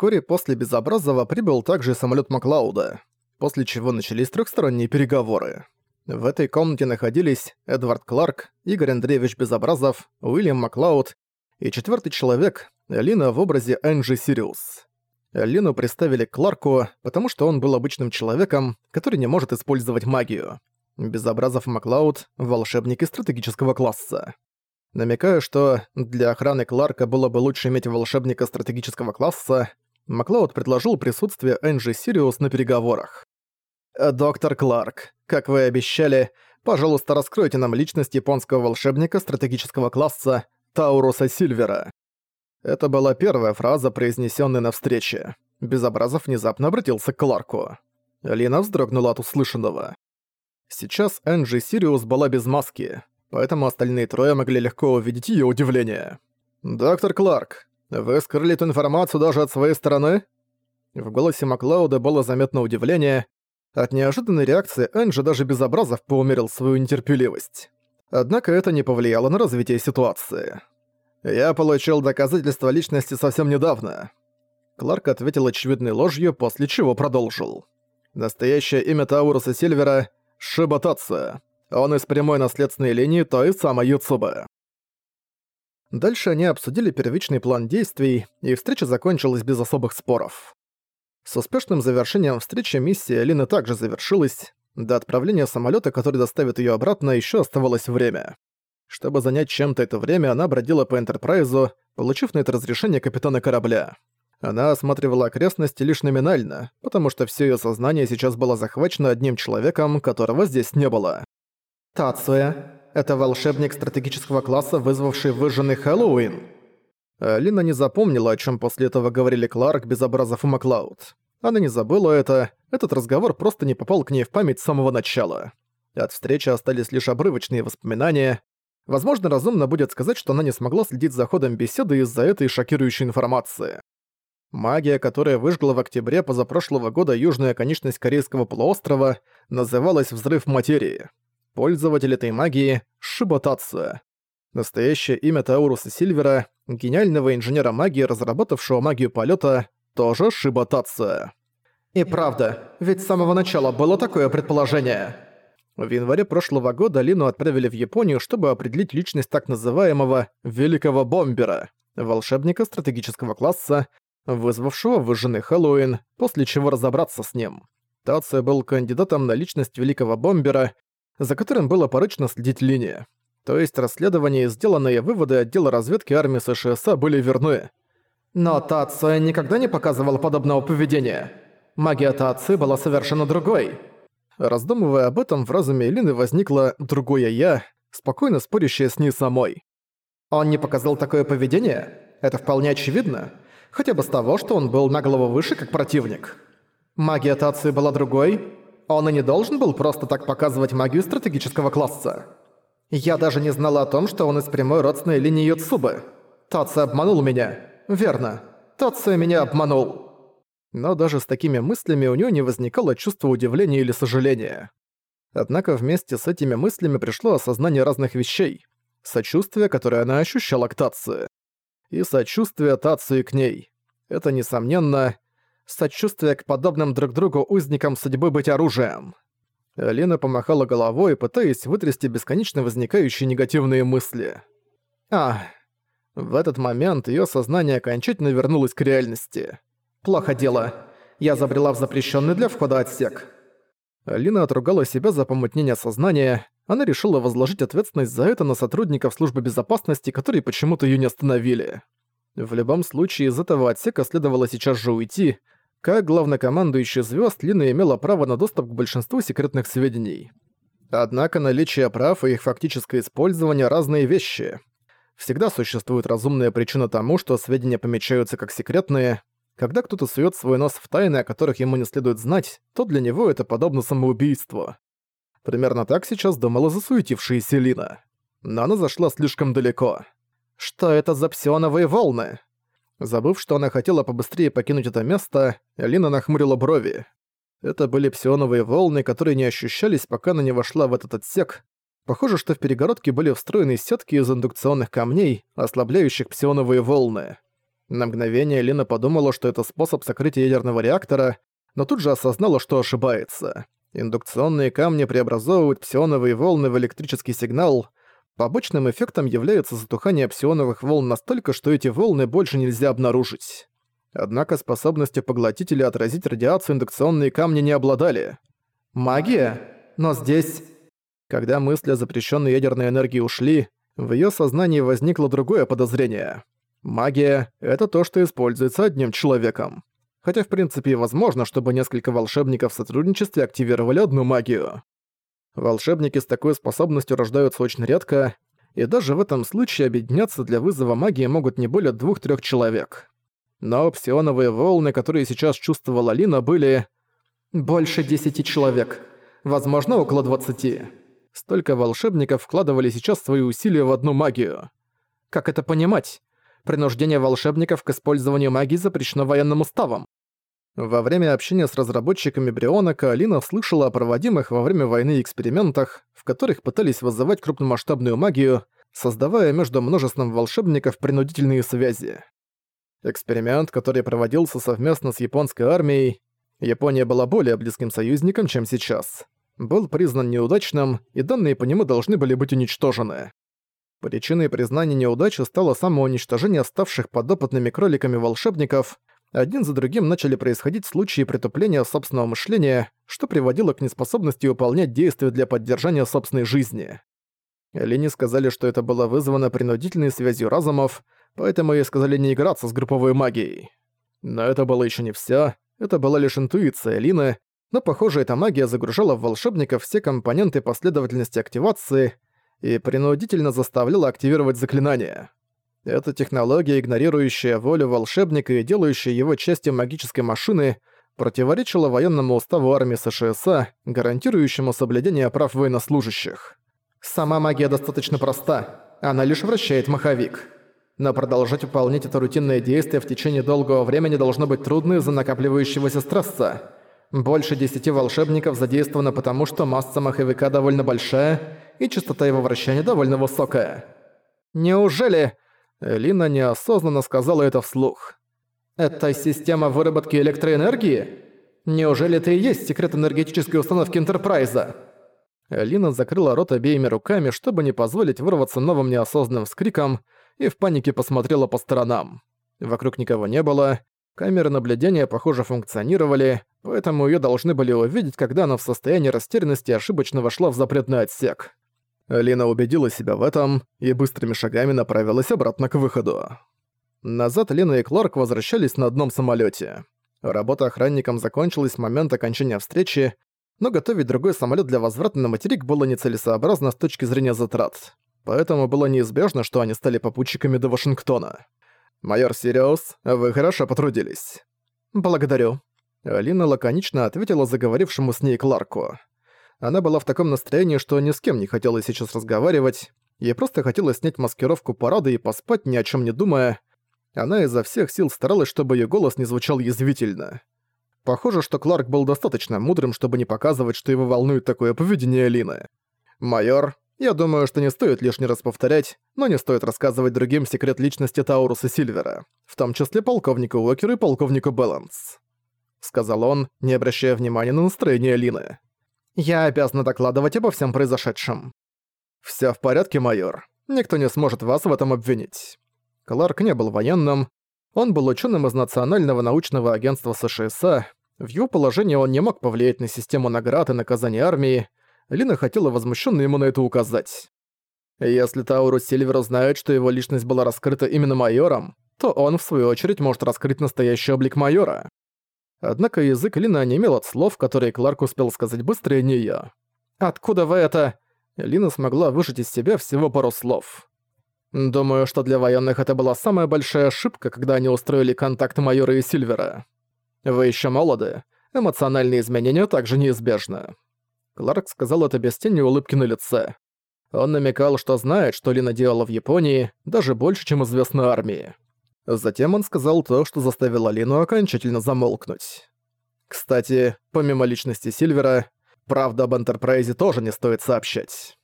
Вскоре после Безобразова прибыл также самолет Маклауда, после чего начались трехсторонние переговоры. В этой комнате находились Эдвард Кларк, Игорь Андреевич Безобразов, Уильям Маклауд и четвертый человек, Лина в образе Энджи Сириус. Лину представили Кларку, потому что он был обычным человеком, который не может использовать магию. Безобразов Маклауд – волшебник из стратегического класса. Намекая, что для охраны Кларка было бы лучше иметь волшебника стратегического класса, Маклауд предложил присутствие Энджи Сириус на переговорах. «Доктор Кларк, как вы обещали, пожалуйста, раскройте нам личность японского волшебника стратегического класса Тауруса Сильвера». Это была первая фраза, произнесенная на встрече. Безобразов внезапно обратился к Кларку. Лина вздрогнула от услышанного. Сейчас Энджи Сириус была без маски, поэтому остальные трое могли легко увидеть её удивление. «Доктор Кларк, вы скрыли эту информацию даже от своей стороны?» В голосе Маклауда было заметно удивление. От неожиданной реакции Энджи даже Безобразов поумерил свою нетерпеливость. Однако это не повлияло на развитие ситуации. «Я получил доказательства личности совсем недавно». Кларк ответил очевидной ложью, после чего продолжил. «Настоящее имя Тауруса Сильвера — Шиботация. Он из прямой наследственной линии той самой Юцубы. Дальше они обсудили первичный план действий, и встреча закончилась без особых споров. С успешным завершением встречи миссия Лины также завершилась. До отправления самолета, который доставит ее обратно, еще оставалось время. Чтобы занять чем-то это время, она бродила по Энтерпрайзу, получив на это разрешение капитана корабля. Она осматривала окрестности лишь номинально, потому что все ее сознание сейчас было захвачено одним человеком, которого здесь не было. Тацуя. Это волшебник стратегического класса, вызвавший выжженный Хэллоуин. Лина не запомнила, о чем после этого говорили Кларк, Безобразов и Маклауд. Она не забыла это, этот разговор просто не попал к ней в память с самого начала. От встречи остались лишь обрывочные воспоминания. Возможно, разумно будет сказать, что она не смогла следить за ходом беседы из-за этой шокирующей информации. Магия, которая выжгла в октябре позапрошлого года южную конечность Корейского полуострова, называлась «Взрыв материи». Пользователь этой магии — Шиботация. Настоящее имя Тауруса Сильвера, гениального инженера магии, разработавшего магию полета, тоже Шиботация. И правда, ведь с самого начала было такое предположение. В январе прошлого года Лину отправили в Японию, чтобы определить личность так называемого «Великого Бомбера», волшебника стратегического класса, вызвавшего выжженный Хэллоуин, после чего разобраться с ним. Тация был кандидатом на личность Великого Бомбера, за которым было поручено следить линия. То есть расследования и сделанные выводы отдела разведки армии США были верны. Но Тация никогда не показывал подобного поведения. Магия Тации была совершенно другой. Раздумывая об этом, в разуме Элины возникло «другое я», спокойно спорящее с ней самой. Он не показал такое поведение? Это вполне очевидно. Хотя бы с того, что он был на голову выше, как противник. Магия Тации была другой, он и не должен был просто так показывать магию стратегического класса. Я даже не знала о том, что он из прямой родственной линии Юцубы. Тация обманул меня. Верно. Тация меня обманул. Но даже с такими мыслями у нее не возникало чувства удивления или сожаления. Однако вместе с этими мыслями пришло осознание разных вещей. Сочувствие, которое она ощущала к Тации. И сочувствие Тации к ней. Это, несомненно, сочувствие к подобным друг другу узникам судьбы быть оружием. Лена помахала головой, пытаясь вытрясти бесконечно возникающие негативные мысли. А, в этот момент ее сознание окончательно вернулось к реальности. «Плохо дело. Я забрела в запрещенный для входа отсек». Лина отругала себя за помутнение сознания. Она решила возложить ответственность за это на сотрудников службы безопасности, которые почему-то ее не остановили. В любом случае, из этого отсека следовало сейчас же уйти, как главнокомандующий звезд Лина имела право на доступ к большинству секретных сведений. Однако наличие прав и их фактическое использование – разные вещи. Всегда существует разумная причина тому, что сведения помечаются как секретные. Когда кто-то сует свой нос в тайны, о которых ему не следует знать, то для него это подобно самоубийству. Примерно так сейчас думала засуетившаяся Лина. Но она зашла слишком далеко. Что это за псионовые волны? Забыв, что она хотела побыстрее покинуть это место, Алина нахмурила брови. Это были псионовые волны, которые не ощущались, пока она не вошла в этот отсек. Похоже, что в перегородке были встроены сетки из индукционных камней, ослабляющих псионовые волны. На мгновение Лина подумала, что это способ сокрытия ядерного реактора, но тут же осознала, что ошибается. Индукционные камни преобразовывают псионовые волны в электрический сигнал. Побочным эффектом является затухание псионовых волн настолько, что эти волны больше нельзя обнаружить. Однако способностью поглотителя отразить радиацию индукционные камни не обладали. Магия? Но здесь... Когда мысли о запрещенной ядерной энергии ушли, в ее сознании возникло другое подозрение. Магия — это то, что используется одним человеком. Хотя в принципе возможно, чтобы несколько волшебников в сотрудничестве активировали одну магию. Волшебники с такой способностью рождаются очень редко, и даже в этом случае объединяться для вызова магии могут не более двух-трех человек. Но псионовые волны, которые сейчас чувствовала Лина, были... Больше десяти человек. Возможно, около двадцати. Столько волшебников вкладывали сейчас свои усилия в одну магию. Как это понимать? Принуждение волшебников к использованию магии запрещено военным уставом. Во время общения с разработчиками Брионака Алина слышала о проводимых во время войны экспериментах, в которых пытались вызывать крупномасштабную магию, создавая между множеством волшебников принудительные связи. Эксперимент, который проводился совместно с японской армией, Япония была более близким союзником, чем сейчас, был признан неудачным, и данные по нему должны были быть уничтожены. Причиной признания неудачи стало самоуничтожение ставших подопытными кроликами волшебников, один за другим начали происходить случаи притупления собственного мышления, что приводило к неспособности выполнять действия для поддержания собственной жизни. Лини сказали, что это было вызвано принудительной связью разумов, поэтому ей сказали не играться с групповой магией. Но это было еще не все. Это была лишь интуиция Лины, но, похоже, эта магия загружала в волшебников все компоненты последовательности активации и принудительно заставляла активировать заклинания. Эта технология, игнорирующая волю волшебника и делающая его частью магической машины, противоречила военному уставу армии США, гарантирующему соблюдение прав военнослужащих. Сама магия достаточно проста, она лишь вращает маховик но продолжать выполнять это рутинное действие в течение долгого времени должно быть трудно из-за накапливающегося стресса. Больше десяти волшебников задействовано потому, что масса маховика довольно большая, и частота его вращения довольно высокая. «Неужели...» Лина неосознанно сказала это вслух. «Это система выработки электроэнергии? Неужели это и есть секрет энергетической установки Энтерпрайза?» Лина закрыла рот обеими руками, чтобы не позволить вырваться новым неосознанным вскриком, и в панике посмотрела по сторонам. Вокруг никого не было, камеры наблюдения, похоже, функционировали, поэтому её должны были увидеть, когда она в состоянии растерянности ошибочно вошла в запретный отсек. Лина убедила себя в этом и быстрыми шагами направилась обратно к выходу. Назад Лина и Кларк возвращались на одном самолёте. Работа охранником закончилась в момент окончания встречи, но готовить другой самолёт для возврата на материк было нецелесообразно с точки зрения затрат поэтому было неизбежно, что они стали попутчиками до Вашингтона. «Майор Сириус, вы хорошо потрудились». «Благодарю». Алина лаконично ответила заговорившему с ней Кларку. Она была в таком настроении, что ни с кем не хотела сейчас разговаривать, ей просто хотелось снять маскировку парада и поспать, ни о чем не думая. Она изо всех сил старалась, чтобы ее голос не звучал язвительно. Похоже, что Кларк был достаточно мудрым, чтобы не показывать, что его волнует такое поведение Алины. «Майор, я думаю, что не стоит лишний раз повторять, но не стоит рассказывать другим секрет личности Тауруса Сильвера, в том числе полковнику Уокеру и полковнику Баланс. Сказал он, не обращая внимания на настроение Лины. «Я обязан докладывать обо всем произошедшем». «Всё в порядке, майор. Никто не сможет вас в этом обвинить». Кларк не был военным. Он был ученым из Национального научного агентства США. В его положении он не мог повлиять на систему наград и наказаний армии, Лина хотела возмущенно ему на это указать. Если Таурус Сильвер узнает, что его личность была раскрыта именно майором, то он, в свою очередь, может раскрыть настоящий облик майора. Однако язык Лины онемел от слов, которые Кларк успел сказать быстрее неё. «Откуда вы это...» Лина смогла выжать из себя всего пару слов. «Думаю, что для военных это была самая большая ошибка, когда они устроили контакт майора и Сильвера. Вы ещё молоды, эмоциональные изменения также неизбежны. Кларк сказал это без тени улыбки на лице. Он намекал, что знает, что Лина делала в Японии, даже больше, чем известно армии. Затем он сказал то, что заставило Лину окончательно замолкнуть. Кстати, помимо личности Сильвера, правда об Энтерпрайзе тоже не стоит сообщать.